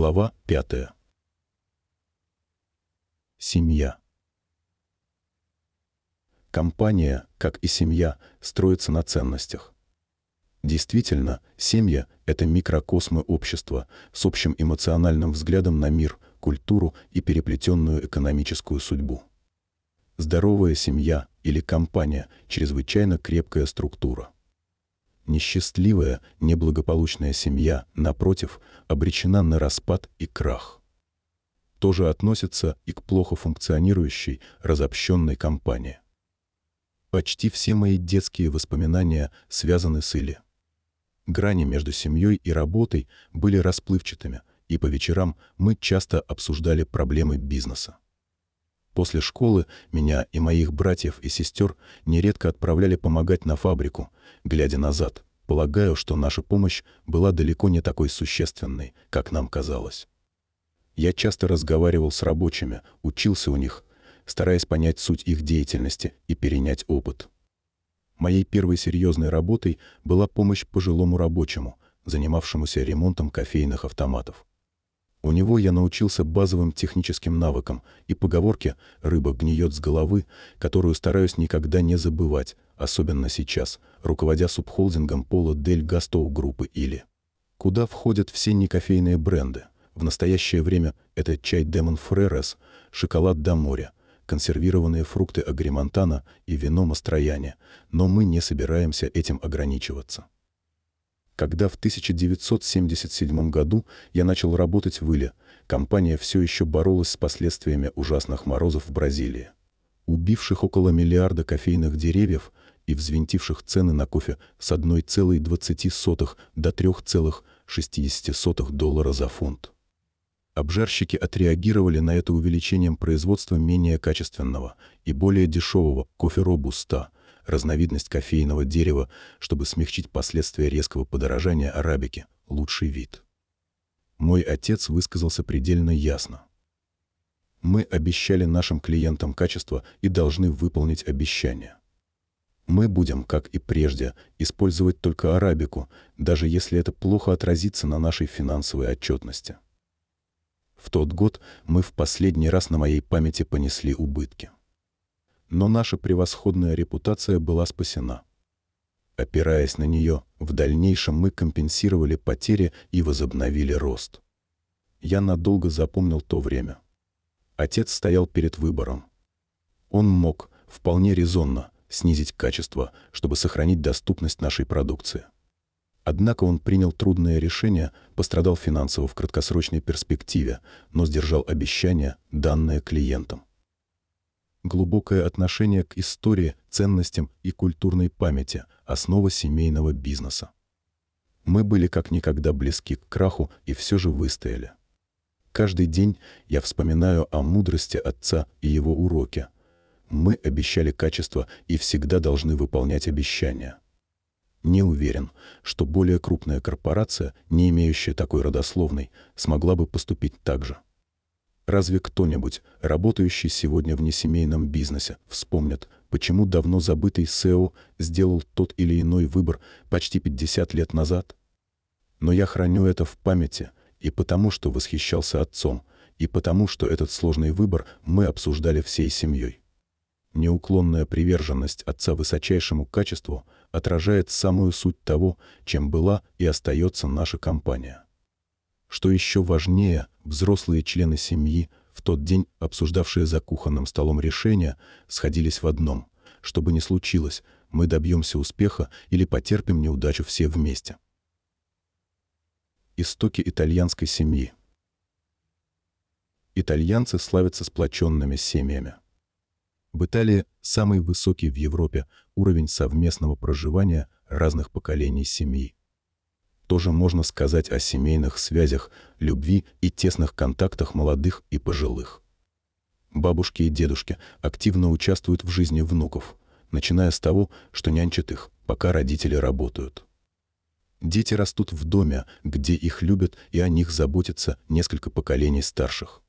Глава 5. Семья. Компания, как и семья, строится на ценностях. Действительно, семья — это микрокосмы общества с общим эмоциональным взглядом на мир, культуру и переплетенную экономическую судьбу. Здоровая семья или компания — чрезвычайно крепкая структура. Несчастливая, неблагополучная семья, напротив, обречена на распад и крах. То же относится и к плохо функционирующей, разобщенной компании. Почти все мои детские воспоминания связаны с Или. Грани между семьей и работой были расплывчатыми, и по вечерам мы часто обсуждали проблемы бизнеса. После школы меня и моих братьев и сестер нередко отправляли помогать на фабрику, глядя назад. Полагаю, что наша помощь была далеко не такой существенной, как нам казалось. Я часто разговаривал с рабочими, учился у них, стараясь понять суть их деятельности и перенять опыт. Моей первой серьезной работой была помощь пожилому рабочему, занимавшемуся ремонтом кофейных автоматов. У него я научился базовым техническим навыкам и поговорке «рыба гниет с головы», которую стараюсь никогда не забывать, особенно сейчас, руководя субхолдингом Пола Дель Гастоу группы или куда входят все некофейные бренды. В настоящее время это чай Демон Фререс, шоколад до моря, консервированные фрукты агримонтана и вино Мастрояне, но мы не собираемся этим ограничиваться. Когда в 1977 году я начал работать в Иле, компания все еще боролась с последствиями ужасных морозов в Бразилии, убивших около миллиарда кофейных деревьев и взвинтивших цены на кофе с 1,20 до 3,60 доллара за фунт. Обжарщики отреагировали на это увеличением производства менее качественного и более дешевого кофе робуста, разновидность кофейного дерева, чтобы смягчить последствия резкого подорожания арабики, лучший вид. Мой отец высказался предельно ясно. Мы обещали нашим клиентам качество и должны выполнить обещание. Мы будем, как и прежде, использовать только арабику, даже если это плохо отразится на нашей финансовой отчетности. В тот год мы в последний раз на моей памяти понесли убытки. Но наша превосходная репутация была спасена. Опираясь на нее, в дальнейшем мы компенсировали потери и возобновили рост. Я надолго запомнил то время. Отец стоял перед выбором. Он мог, вполне резонно, снизить качество, чтобы сохранить доступность нашей продукции. Однако он принял трудное решение, пострадал финансово в краткосрочной перспективе, но сдержал обещание, данное клиентам. Глубокое отношение к истории, ценностям и культурной памяти – основа семейного бизнеса. Мы были как никогда близки к краху и все же выстояли. Каждый день я вспоминаю о мудрости отца и его уроке. Мы обещали качество и всегда должны выполнять обещания. Не уверен, что более крупная корпорация, не имеющая такой родословной, смогла бы поступить так же. Разве кто-нибудь, работающий сегодня в несемейном бизнесе, вспомнит, почему давно забытый SEO сделал тот или иной выбор почти 50 лет назад? Но я храню это в памяти и потому, что восхищался отцом, и потому, что этот сложный выбор мы обсуждали всей семьей. Неуклонная приверженность отца высочайшему качеству отражает самую суть того, чем была и остается наша компания. Что еще важнее, взрослые члены семьи, в тот день обсуждавшие за кухонным столом решения, сходились в одном. Что бы ни случилось, мы добьемся успеха или потерпим неудачу все вместе. Истоки итальянской семьи Итальянцы славятся сплоченными семьями. В Италии самый высокий в Европе уровень совместного проживания разных поколений семьи. Тоже можно сказать о семейных связях, любви и тесных контактах молодых и пожилых. Бабушки и дедушки активно участвуют в жизни внуков, начиная с того, что нянчат их, пока родители работают. Дети растут в доме, где их любят и о них заботятся несколько поколений старших.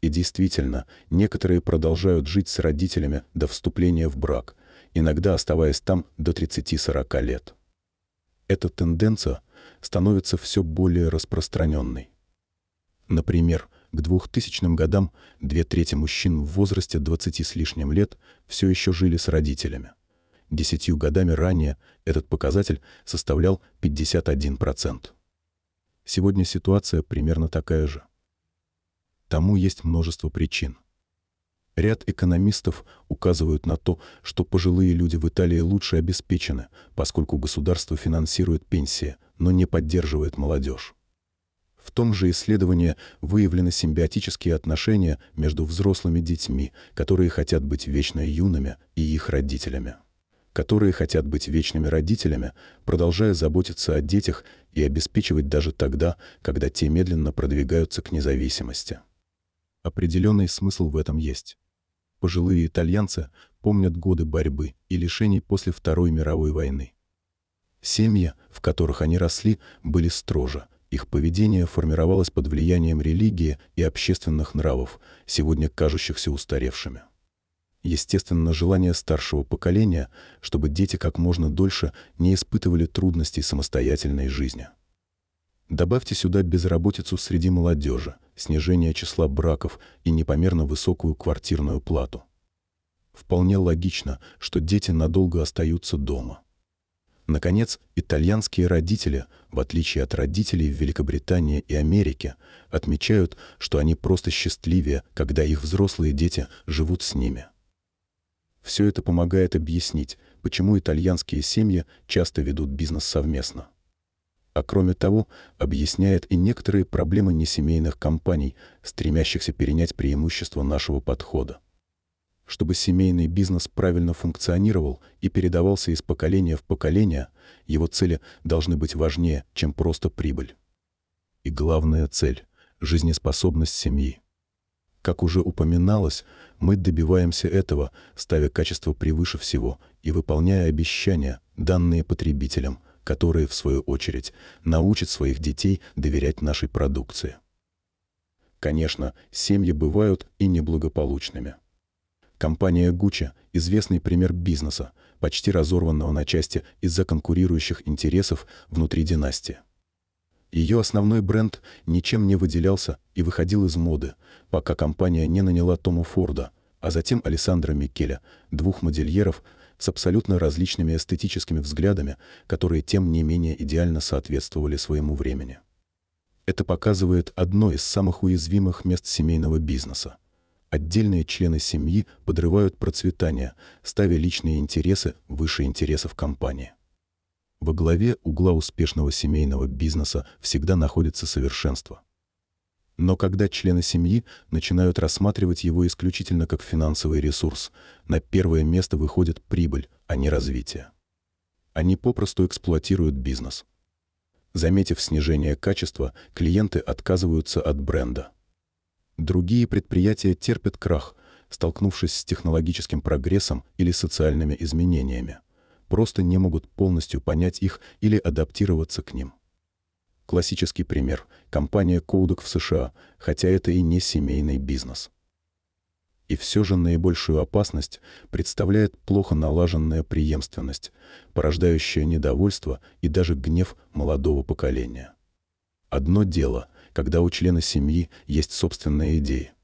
И действительно, некоторые продолжают жить с родителями до вступления в брак, иногда оставаясь там до 30-40 лет. Эта тенденция становится все более распространенной. Например, к 2000 годам две трети мужчин в возрасте 20 с лишним лет все еще жили с родителями. Десятью годами ранее этот показатель составлял 51%. Сегодня ситуация примерно такая же. Тому есть множество причин. Ряд экономистов указывают на то, что пожилые люди в Италии лучше обеспечены, поскольку государство финансирует пенсии, но не поддерживает молодежь. В том же исследовании выявлены симбиотические отношения между взрослыми детьми, которые хотят быть вечно юными, и их родителями. Которые хотят быть вечными родителями, продолжая заботиться о детях и обеспечивать даже тогда, когда те медленно продвигаются к независимости. Определенный смысл в этом есть. Пожилые итальянцы помнят годы борьбы и лишений после Второй мировой войны. Семьи, в которых они росли, были строже. Их поведение формировалось под влиянием религии и общественных нравов, сегодня кажущихся устаревшими. Естественно, желание старшего поколения, чтобы дети как можно дольше не испытывали трудностей самостоятельной жизни. Добавьте сюда безработицу среди молодежи – снижение числа браков и непомерно высокую квартирную плату. Вполне логично, что дети надолго остаются дома. Наконец, итальянские родители, в отличие от родителей в Великобритании и Америке, отмечают, что они просто счастливее, когда их взрослые дети живут с ними. Все это помогает объяснить, почему итальянские семьи часто ведут бизнес совместно а кроме того, объясняет и некоторые проблемы несемейных компаний, стремящихся перенять преимущества нашего подхода. Чтобы семейный бизнес правильно функционировал и передавался из поколения в поколение, его цели должны быть важнее, чем просто прибыль. И главная цель – жизнеспособность семьи. Как уже упоминалось, мы добиваемся этого, ставя качество превыше всего и выполняя обещания, данные потребителям – которые, в свою очередь, научат своих детей доверять нашей продукции. Конечно, семьи бывают и неблагополучными. Компания Gucci – известный пример бизнеса, почти разорванного на части из-за конкурирующих интересов внутри династии. Ее основной бренд ничем не выделялся и выходил из моды, пока компания не наняла Тома Форда, а затем Александра Микеля, двух модельеров, с абсолютно различными эстетическими взглядами, которые тем не менее идеально соответствовали своему времени. Это показывает одно из самых уязвимых мест семейного бизнеса. Отдельные члены семьи подрывают процветание, ставя личные интересы выше интересов компании. Во главе угла успешного семейного бизнеса всегда находится совершенство. Но когда члены семьи начинают рассматривать его исключительно как финансовый ресурс, на первое место выходит прибыль, а не развитие. Они попросту эксплуатируют бизнес. Заметив снижение качества, клиенты отказываются от бренда. Другие предприятия терпят крах, столкнувшись с технологическим прогрессом или социальными изменениями. Просто не могут полностью понять их или адаптироваться к ним. Классический пример – компания Kodak в США, хотя это и не семейный бизнес. И все же наибольшую опасность представляет плохо налаженная преемственность, порождающая недовольство и даже гнев молодого поколения. Одно дело, когда у члена семьи есть собственная идея.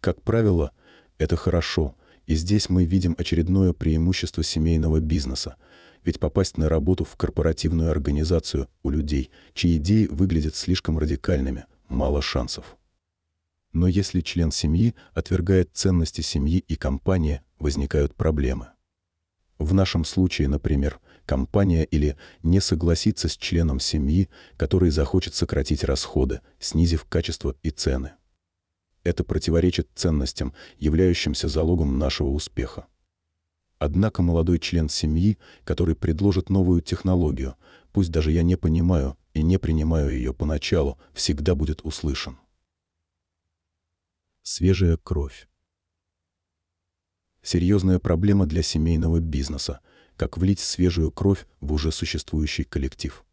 Как правило, это хорошо, и здесь мы видим очередное преимущество семейного бизнеса – ведь попасть на работу в корпоративную организацию у людей, чьи идеи выглядят слишком радикальными, мало шансов. Но если член семьи отвергает ценности семьи и компании, возникают проблемы. В нашем случае, например, компания или не согласится с членом семьи, который захочет сократить расходы, снизив качество и цены. Это противоречит ценностям, являющимся залогом нашего успеха. Однако молодой член семьи, который предложит новую технологию, пусть даже я не понимаю и не принимаю ее поначалу, всегда будет услышан. Свежая кровь. Серьезная проблема для семейного бизнеса, как влить свежую кровь в уже существующий коллектив.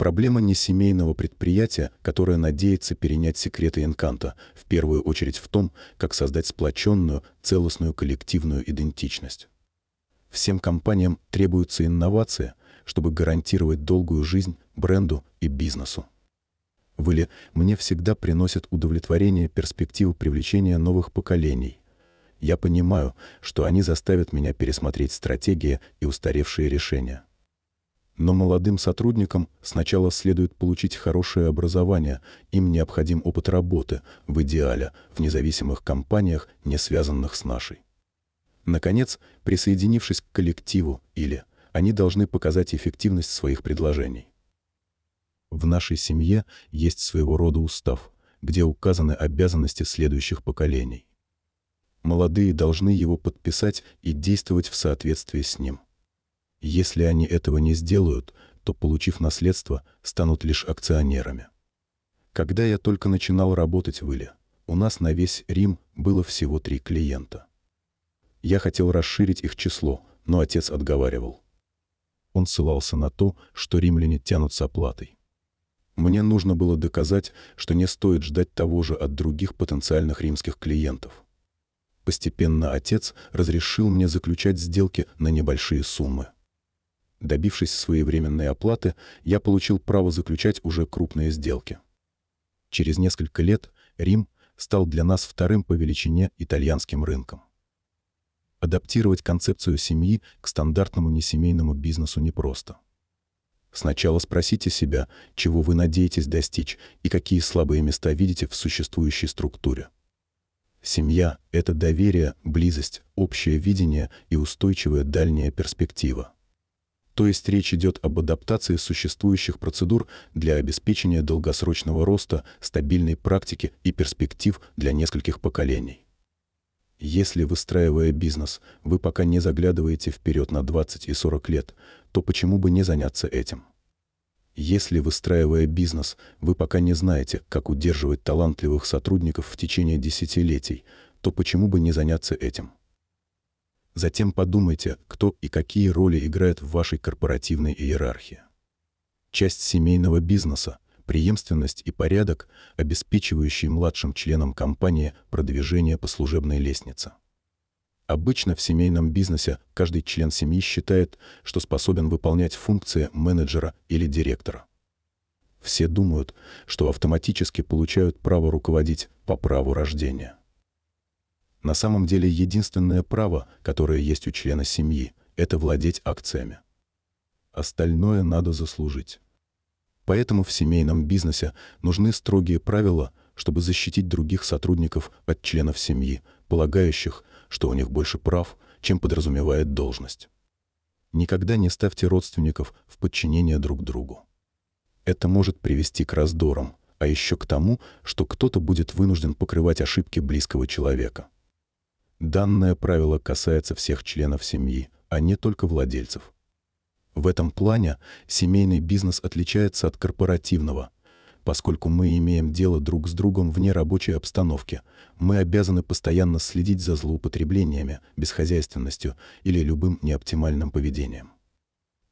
Проблема не семейного предприятия, которое надеется перенять секреты Энканта, в первую очередь в том, как создать сплоченную, целостную коллективную идентичность. Всем компаниям требуется инновация, чтобы гарантировать долгую жизнь бренду и бизнесу. В Иле мне всегда приносит удовлетворение перспективы привлечения новых поколений. Я понимаю, что они заставят меня пересмотреть стратегии и устаревшие решения. Но молодым сотрудникам сначала следует получить хорошее образование, им необходим опыт работы, в идеале, в независимых компаниях, не связанных с нашей. Наконец, присоединившись к коллективу или они должны показать эффективность своих предложений. В нашей семье есть своего рода устав, где указаны обязанности следующих поколений. Молодые должны его подписать и действовать в соответствии с ним. Если они этого не сделают, то, получив наследство, станут лишь акционерами. Когда я только начинал работать в Иле, у нас на весь Рим было всего три клиента. Я хотел расширить их число, но отец отговаривал. Он ссылался на то, что римляне тянут с оплатой. Мне нужно было доказать, что не стоит ждать того же от других потенциальных римских клиентов. Постепенно отец разрешил мне заключать сделки на небольшие суммы. Добившись своевременной оплаты, я получил право заключать уже крупные сделки. Через несколько лет Рим стал для нас вторым по величине итальянским рынком. Адаптировать концепцию семьи к стандартному несемейному бизнесу непросто. Сначала спросите себя, чего вы надеетесь достичь и какие слабые места видите в существующей структуре. Семья — это доверие, близость, общее видение и устойчивая дальняя перспектива. То есть речь идет об адаптации существующих процедур для обеспечения долгосрочного роста, стабильной практики и перспектив для нескольких поколений. Если, выстраивая бизнес, вы пока не заглядываете вперед на 20 и 40 лет, то почему бы не заняться этим? Если, выстраивая бизнес, вы пока не знаете, как удерживать талантливых сотрудников в течение десятилетий, то почему бы не заняться этим? Затем подумайте, кто и какие роли играет в вашей корпоративной иерархии. Часть семейного бизнеса – преемственность и порядок, обеспечивающий младшим членам компании продвижение по служебной лестнице. Обычно в семейном бизнесе каждый член семьи считает, что способен выполнять функции менеджера или директора. Все думают, что автоматически получают право руководить по праву рождения. На самом деле единственное право, которое есть у члена семьи, это владеть акциями. Остальное надо заслужить. Поэтому в семейном бизнесе нужны строгие правила, чтобы защитить других сотрудников от членов семьи, полагающих, что у них больше прав, чем подразумевает должность. Никогда не ставьте родственников в подчинение друг другу. Это может привести к раздорам, а еще к тому, что кто-то будет вынужден покрывать ошибки близкого человека. Данное правило касается всех членов семьи, а не только владельцев. В этом плане семейный бизнес отличается от корпоративного. Поскольку мы имеем дело друг с другом вне рабочей обстановки, мы обязаны постоянно следить за злоупотреблениями, бесхозяйственностью или любым неоптимальным поведением.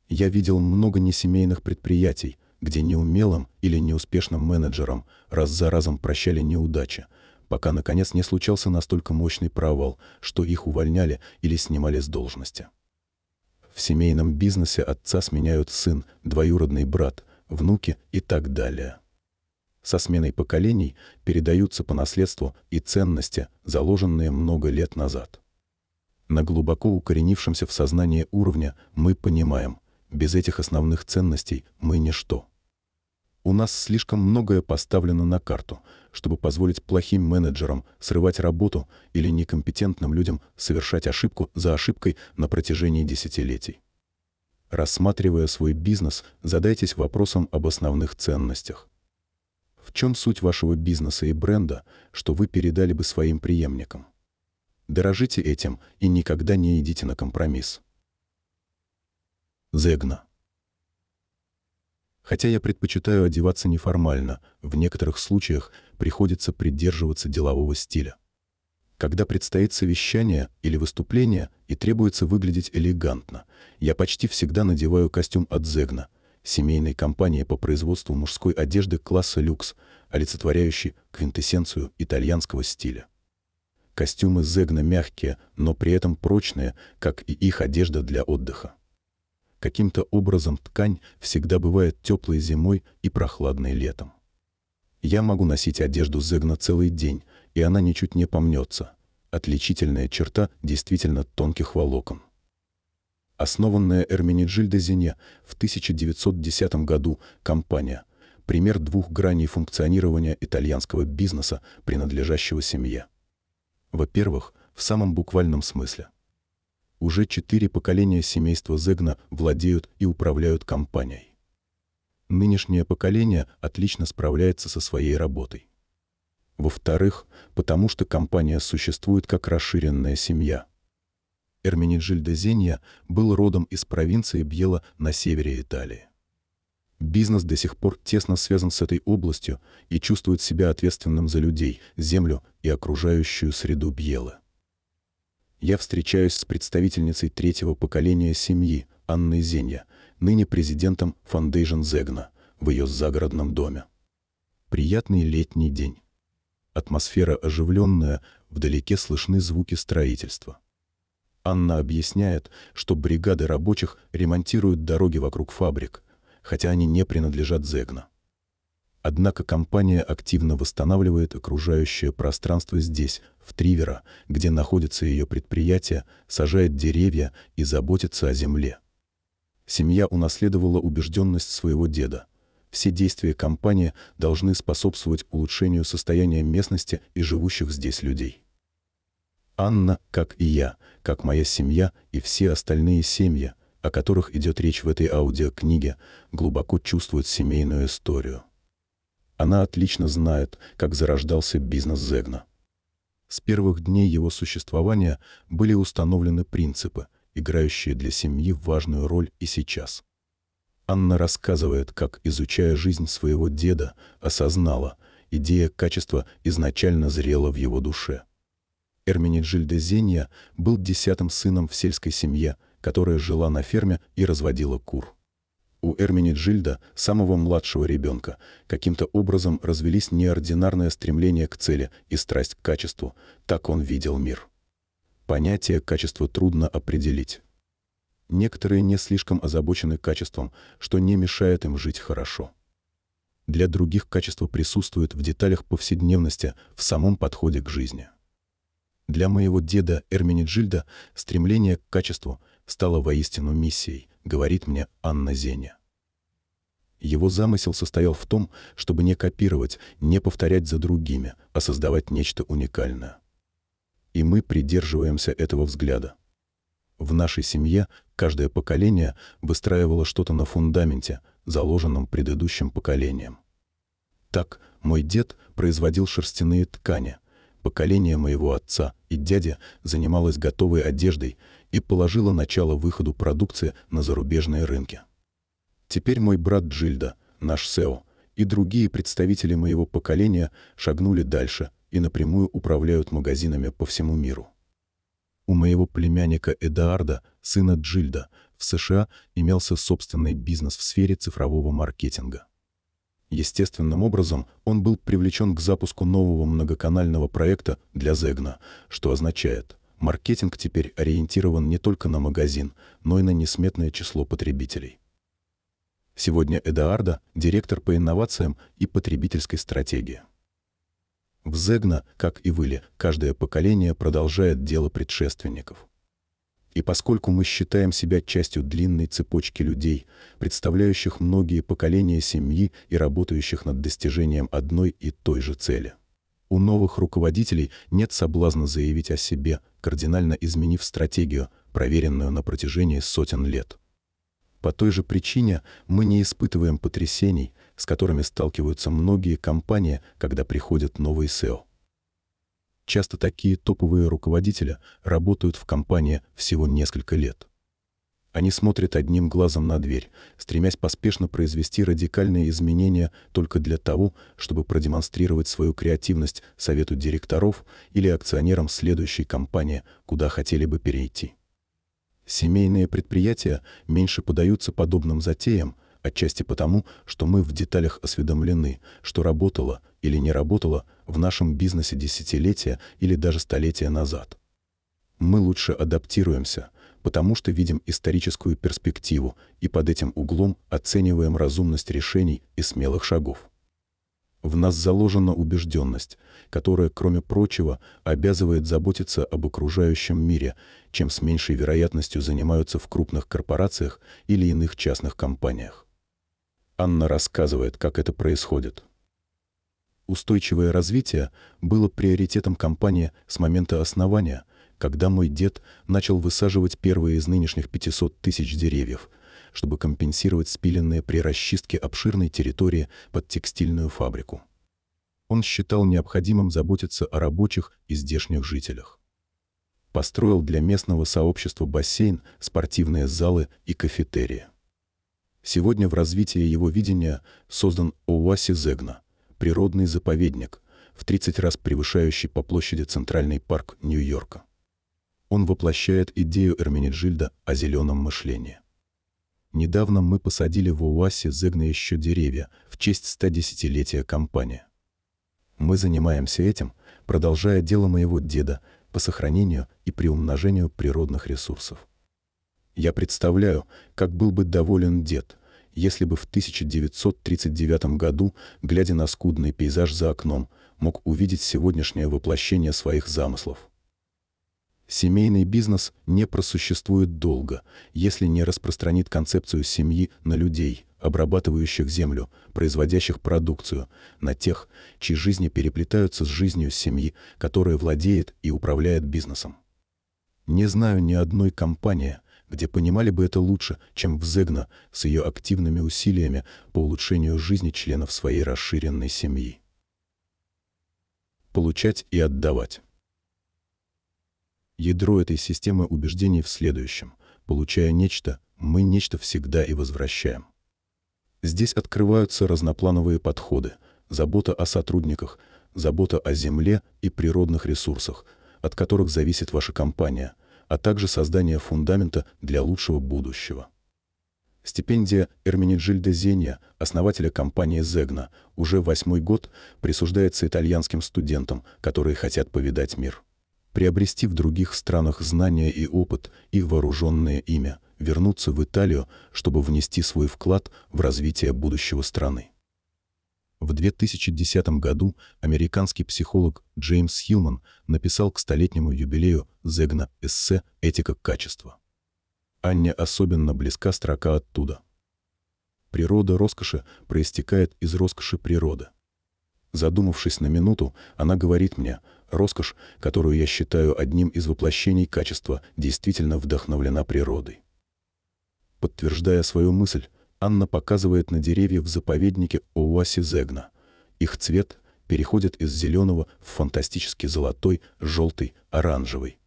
Я видел много несемейных предприятий, где неумелым или неуспешным менеджерам раз за разом прощали неудачи, пока, наконец, не случался настолько мощный провал, что их увольняли или снимали с должности. В семейном бизнесе отца сменяют сын, двоюродный брат, внуки и так далее. Со сменой поколений передаются по наследству и ценности, заложенные много лет назад. На глубоко укоренившемся в сознании уровне мы понимаем, без этих основных ценностей мы ничто. У нас слишком многое поставлено на карту, чтобы позволить плохим менеджерам срывать работу или некомпетентным людям совершать ошибку за ошибкой на протяжении десятилетий. Рассматривая свой бизнес, задайтесь вопросом об основных ценностях. В чем суть вашего бизнеса и бренда, что вы передали бы своим преемникам? Дорожите этим и никогда не идите на компромисс. Зегна. Хотя я предпочитаю одеваться неформально, в некоторых случаях приходится придерживаться делового стиля. Когда предстоит совещание или выступление и требуется выглядеть элегантно, я почти всегда надеваю костюм от Зегна, семейной компании по производству мужской одежды класса люкс, олицетворяющий квинтэссенцию итальянского стиля. Костюмы Зегна мягкие, но при этом прочные, как и их одежда для отдыха. Каким-то образом ткань всегда бывает теплой зимой и прохладной летом. Я могу носить одежду Зегна целый день, и она ничуть не помнется. Отличительная черта действительно тонких волокон. Основанная Эрмениджильдо Зене в 1910 году компания – пример двух граней функционирования итальянского бизнеса, принадлежащего семье. Во-первых, в самом буквальном смысле. Уже четыре поколения семейства Зегна владеют и управляют компанией. Нынешнее поколение отлично справляется со своей работой. Во-вторых, потому что компания существует как расширенная семья. Эрмениджильдо Зенья был родом из провинции Бьела на севере Италии. Бизнес до сих пор тесно связан с этой областью и чувствует себя ответственным за людей, землю и окружающую среду Бьелы. Я встречаюсь с представительницей третьего поколения семьи, Анной Зенья, ныне президентом Foundation Зегна, в ее загородном доме. Приятный летний день. Атмосфера оживленная, вдалеке слышны звуки строительства. Анна объясняет, что бригады рабочих ремонтируют дороги вокруг фабрик, хотя они не принадлежат Зегна. Однако компания активно восстанавливает окружающее пространство здесь, в Тривера, где находится ее предприятие, сажает деревья и заботится о земле. Семья унаследовала убежденность своего деда. Все действия компании должны способствовать улучшению состояния местности и живущих здесь людей. Анна, как и я, как моя семья и все остальные семьи, о которых идет речь в этой аудиокниге, глубоко чувствуют семейную историю. Она отлично знает, как зарождался бизнес Зегна. С первых дней его существования были установлены принципы – играющие для семьи важную роль и сейчас. Анна рассказывает, как, изучая жизнь своего деда, осознала, идея качества изначально зрела в его душе. Эрмениджильда Зенья был десятым сыном в сельской семье, которая жила на ферме и разводила кур. У Эрмениджильда, самого младшего ребенка, каким-то образом развелись неординарное стремление к цели и страсть к качеству, так он видел мир. Понятие качества трудно определить. Некоторые не слишком озабочены качеством, что не мешает им жить хорошо. Для других качество присутствует в деталях повседневности, в самом подходе к жизни. Для моего деда Эрмениджильда стремление к качеству стало воистину миссией, говорит мне Анна Зеня. Его замысел состоял в том, чтобы не копировать, не повторять за другими, а создавать нечто уникальное и мы придерживаемся этого взгляда. В нашей семье каждое поколение выстраивало что-то на фундаменте, заложенном предыдущим поколением. Так, мой дед производил шерстяные ткани, поколение моего отца и дяди занималось готовой одеждой и положило начало выходу продукции на зарубежные рынки. Теперь мой брат Джильда, наш СЭО, и другие представители моего поколения шагнули дальше и напрямую управляют магазинами по всему миру. У моего племянника Эдаарда, сына Джильда, в США имелся собственный бизнес в сфере цифрового маркетинга. Естественным образом он был привлечен к запуску нового многоканального проекта для Зегна, что означает, маркетинг теперь ориентирован не только на магазин, но и на несметное число потребителей. Сегодня Эдаарда – директор по инновациям и потребительской стратегии. В Зегна, как и в Иле, каждое поколение продолжает дело предшественников. И поскольку мы считаем себя частью длинной цепочки людей, представляющих многие поколения семьи и работающих над достижением одной и той же цели, у новых руководителей нет соблазна заявить о себе, кардинально изменив стратегию, проверенную на протяжении сотен лет. По той же причине мы не испытываем потрясений, с которыми сталкиваются многие компании, когда приходят новые SEO. Часто такие топовые руководители работают в компании всего несколько лет. Они смотрят одним глазом на дверь, стремясь поспешно произвести радикальные изменения только для того, чтобы продемонстрировать свою креативность совету директоров или акционерам следующей компании, куда хотели бы перейти. Семейные предприятия меньше подаются подобным затеям, отчасти потому, что мы в деталях осведомлены, что работало или не работало в нашем бизнесе десятилетия или даже столетия назад. Мы лучше адаптируемся, потому что видим историческую перспективу и под этим углом оцениваем разумность решений и смелых шагов. В нас заложена убежденность, которая, кроме прочего, обязывает заботиться об окружающем мире, чем с меньшей вероятностью занимаются в крупных корпорациях или иных частных компаниях. Анна рассказывает, как это происходит. Устойчивое развитие было приоритетом компании с момента основания, когда мой дед начал высаживать первые из нынешних 500 тысяч деревьев, чтобы компенсировать спиленные при расчистке обширной территории под текстильную фабрику. Он считал необходимым заботиться о рабочих и здешних жителях. Построил для местного сообщества бассейн, спортивные залы и кафетерии. Сегодня в развитии его видения создан Оуаси Зегна – природный заповедник, в 30 раз превышающий по площади Центральный парк Нью-Йорка. Он воплощает идею Эрмениджильда о зеленом мышлении. Недавно мы посадили в УАСе Зегна еще деревья в честь 110-летия компании. Мы занимаемся этим, продолжая дело моего деда по сохранению и приумножению природных ресурсов. Я представляю, как был бы доволен дед, если бы в 1939 году, глядя на скудный пейзаж за окном, мог увидеть сегодняшнее воплощение своих замыслов. Семейный бизнес не просуществует долго, если не распространит концепцию семьи на людей, обрабатывающих землю, производящих продукцию, на тех, чьи жизни переплетаются с жизнью семьи, которая владеет и управляет бизнесом. Не знаю ни одной компании, где понимали бы это лучше, чем в Зегна с ее активными усилиями по улучшению жизни членов своей расширенной семьи. Получать и отдавать. Ядро этой системы убеждений в следующем. Получая нечто, мы нечто всегда и возвращаем. Здесь открываются разноплановые подходы, забота о сотрудниках, забота о земле и природных ресурсах, от которых зависит ваша компания – а также создание фундамента для лучшего будущего. Стипендия Эрмениджильда Зенья, основателя компании «Зегна», уже восьмой год присуждается итальянским студентам, которые хотят повидать мир. Приобрести в других странах знания и опыт и вооруженное имя, вернуться в Италию, чтобы внести свой вклад в развитие будущего страны. В 2010 году американский психолог Джеймс Хилман написал к столетнему юбилею Зегна эссе «Этика качества». Анне особенно близка строка оттуда. Природа роскоши проистекает из роскоши природы. Задумавшись на минуту, она говорит мне, роскошь, которую я считаю одним из воплощений качества, действительно вдохновлена природой. Подтверждая свою мысль, Анна показывает на деревья в заповеднике Оуаси Зегна. Их цвет переходит из зеленого в фантастически золотой, желтый, оранжевый.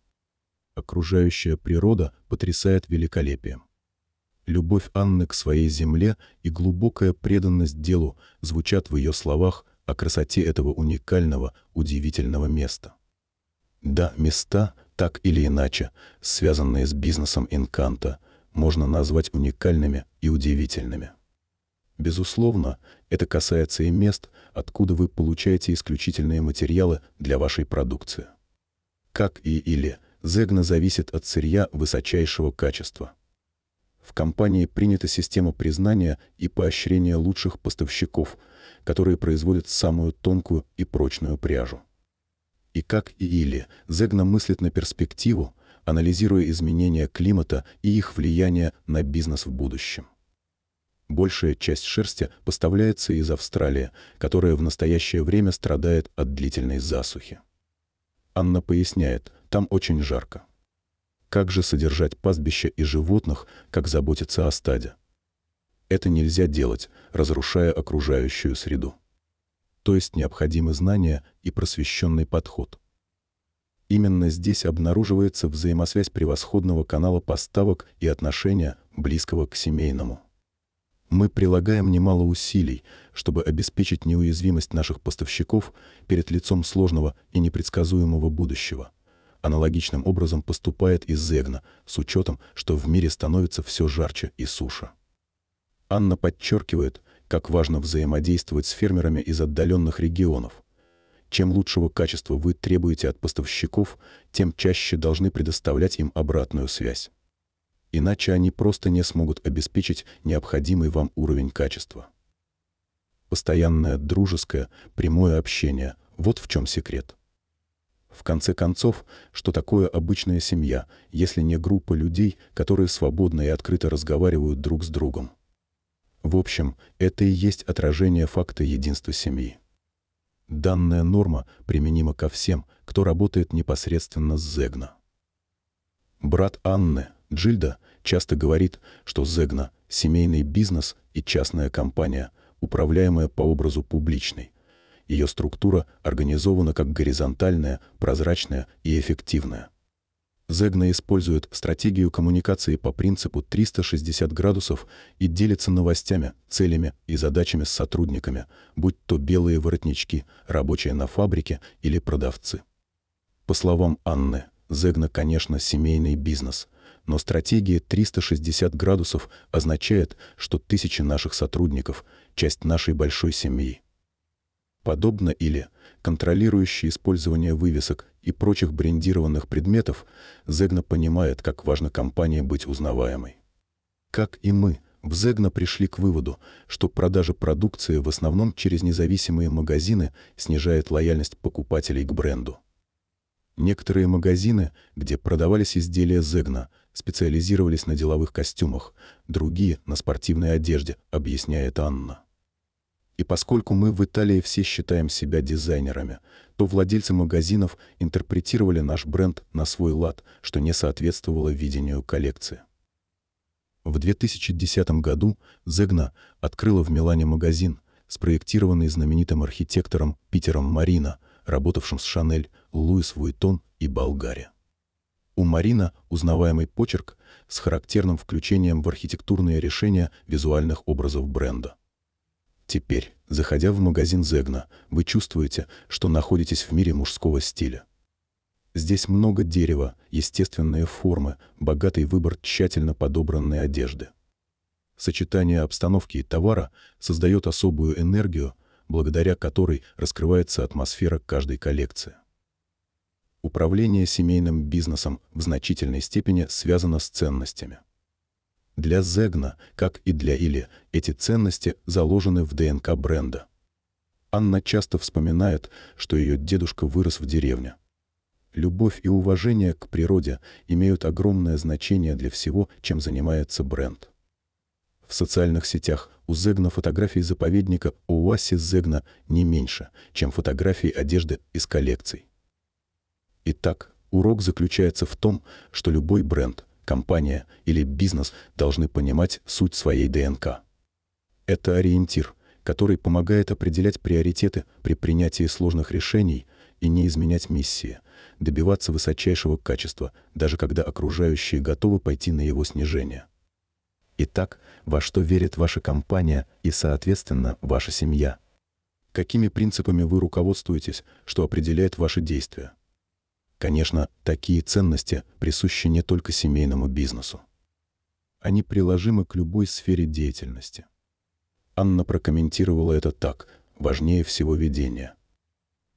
Окружающая природа потрясает великолепием. Любовь Анны к своей земле и глубокая преданность делу звучат в ее словах о красоте этого уникального, удивительного места. Да, места, так или иначе, связанные с бизнесом Инканта – можно назвать уникальными и удивительными. Безусловно, это касается и мест, откуда вы получаете исключительные материалы для вашей продукции. Как и или, Зегна зависит от сырья высочайшего качества. В компании принята система признания и поощрения лучших поставщиков, которые производят самую тонкую и прочную пряжу. И как и или, Зегна мыслит на перспективу, анализируя изменения климата и их влияние на бизнес в будущем. Большая часть шерсти поставляется из Австралии, которая в настоящее время страдает от длительной засухи. Анна поясняет, там очень жарко. Как же содержать пастбища и животных, как заботиться о стаде? Это нельзя делать, разрушая окружающую среду. То есть необходимы знания и просвещенный подход. Именно здесь обнаруживается взаимосвязь превосходного канала поставок и отношения, близкого к семейному. Мы прилагаем немало усилий, чтобы обеспечить неуязвимость наших поставщиков перед лицом сложного и непредсказуемого будущего. Аналогичным образом поступает и Зегна, с учетом, что в мире становится все жарче и суше. Анна подчеркивает, как важно взаимодействовать с фермерами из отдаленных регионов – чем лучшего качества вы требуете от поставщиков, тем чаще должны предоставлять им обратную связь. Иначе они просто не смогут обеспечить необходимый вам уровень качества. Постоянное дружеское, прямое общение – вот в чем секрет. В конце концов, что такое обычная семья, если не группа людей, которые свободно и открыто разговаривают друг с другом? В общем, это и есть отражение факта единства семьи. Данная норма применима ко всем, кто работает непосредственно с Зегна. Брат Анны, Джильда, часто говорит, что Зегна – семейный бизнес и частная компания, управляемая по образу публичной – ее структура организована как горизонтальная, прозрачная и эффективная. Зегна использует стратегию коммуникации по принципу 360 градусов и делится новостями, целями и задачами с сотрудниками, будь то белые воротнички, рабочие на фабрике или продавцы. По словам Анны, Зегна, конечно, семейный бизнес, но стратегия 360 градусов означает, что тысячи наших сотрудников – часть нашей большой семьи. Подобно или контролирующий использование вывесок и прочих брендированных предметов, Зегна понимает, как важно компании быть узнаваемой. Как и мы, в Зегна пришли к выводу, что продажа продукции в основном через независимые магазины снижает лояльность покупателей к бренду. Некоторые магазины, где продавались изделия Зегна, специализировались на деловых костюмах, другие — на спортивной одежде, объясняет Анна. И поскольку мы в Италии все считаем себя дизайнерами, то владельцы магазинов интерпретировали наш бренд на свой лад, что не соответствовало видению коллекции. В 2010 году Зегна открыла в Милане магазин, спроектированный знаменитым архитектором Питером Марина, работавшим с Шанель, Луис Вуитон и Болгари. У Марина узнаваемый почерк с характерным включением в архитектурные решения визуальных образов бренда. Теперь, заходя в магазин Зегна, вы чувствуете, что находитесь в мире мужского стиля. Здесь много дерева, естественные формы, богатый выбор тщательно подобранной одежды. Сочетание обстановки и товара создает особую энергию, благодаря которой раскрывается атмосфера каждой коллекции. Управление семейным бизнесом в значительной степени связано с ценностями. Для Зегна, как и для Или, эти ценности заложены в ДНК бренда. Анна часто вспоминает, что ее дедушка вырос в деревне. Любовь и уважение к природе имеют огромное значение для всего, чем занимается бренд. В социальных сетях у Зегна фотографии заповедника Оуаси Зегна не меньше, чем фотографии одежды из коллекций. Итак, урок заключается в том, что любой бренд – компания или бизнес должны понимать суть своей ДНК. Это ориентир, который помогает определять приоритеты при принятии сложных решений и не изменять миссии, добиваться высочайшего качества, даже когда окружающие готовы пойти на его снижение. Итак, во что верит ваша компания и, соответственно, ваша семья? Какими принципами вы руководствуетесь, что определяет ваши действия? Конечно, такие ценности присущи не только семейному бизнесу. Они приложимы к любой сфере деятельности. Анна прокомментировала это так «важнее всего видение».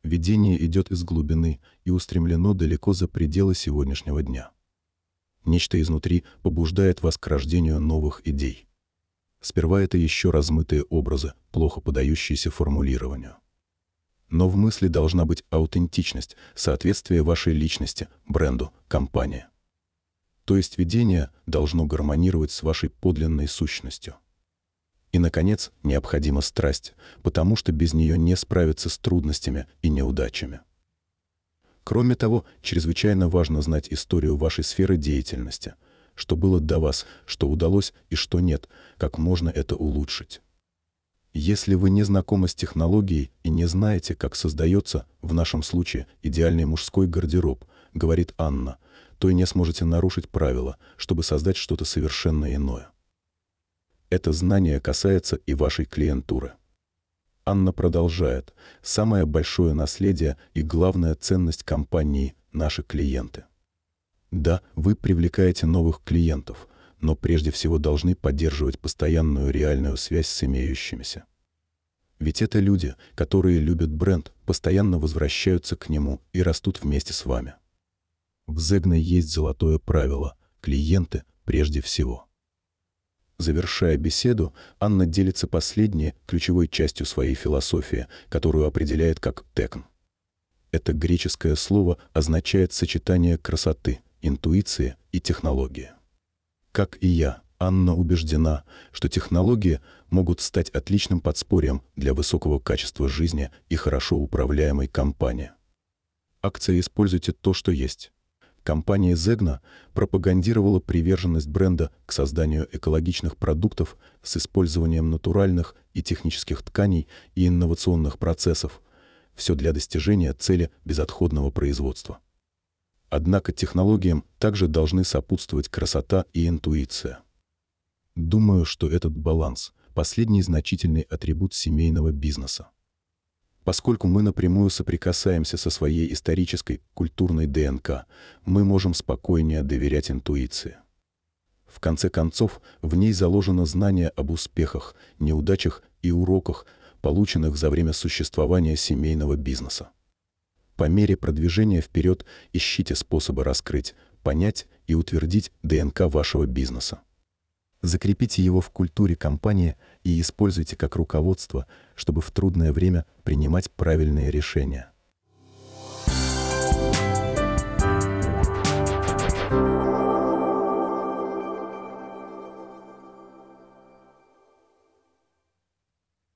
Видение идет из глубины и устремлено далеко за пределы сегодняшнего дня. Нечто изнутри побуждает вас к рождению новых идей. Сперва это еще размытые образы, плохо подающиеся формулированию. Но в мысли должна быть аутентичность, соответствие вашей личности, бренду, компании. То есть видение должно гармонировать с вашей подлинной сущностью. И, наконец, необходима страсть, потому что без нее не справиться с трудностями и неудачами. Кроме того, чрезвычайно важно знать историю вашей сферы деятельности, что было до вас, что удалось и что нет, как можно это улучшить. Если вы не знакомы с технологией и не знаете, как создается, в нашем случае, идеальный мужской гардероб, говорит Анна, то и не сможете нарушить правила, чтобы создать что-то совершенно иное. Это знание касается и вашей клиентуры. Анна продолжает. Самое большое наследие и главная ценность компании – наши клиенты. Да, вы привлекаете новых клиентов – но прежде всего должны поддерживать постоянную реальную связь с имеющимися. Ведь это люди, которые любят бренд, постоянно возвращаются к нему и растут вместе с вами. В Зегне есть золотое правило – клиенты прежде всего. Завершая беседу, Анна делится последней, ключевой частью своей философии, которую определяет как «текн». Это греческое слово означает сочетание красоты, интуиции и технологии. Как и я, Анна убеждена, что технологии могут стать отличным подспорьем для высокого качества жизни и хорошо управляемой компании. Акция «Используйте то, что есть». Компания Zegna пропагандировала приверженность бренда к созданию экологичных продуктов с использованием натуральных и технических тканей и инновационных процессов, все для достижения цели безотходного производства. Однако технологиям также должны сопутствовать красота и интуиция. Думаю, что этот баланс – последний значительный атрибут семейного бизнеса. Поскольку мы напрямую соприкасаемся со своей исторической, культурной ДНК, мы можем спокойнее доверять интуиции. В конце концов, в ней заложено знание об успехах, неудачах и уроках, полученных за время существования семейного бизнеса. По мере продвижения вперед ищите способы раскрыть, понять и утвердить ДНК вашего бизнеса. Закрепите его в культуре компании и используйте как руководство, чтобы в трудное время принимать правильные решения.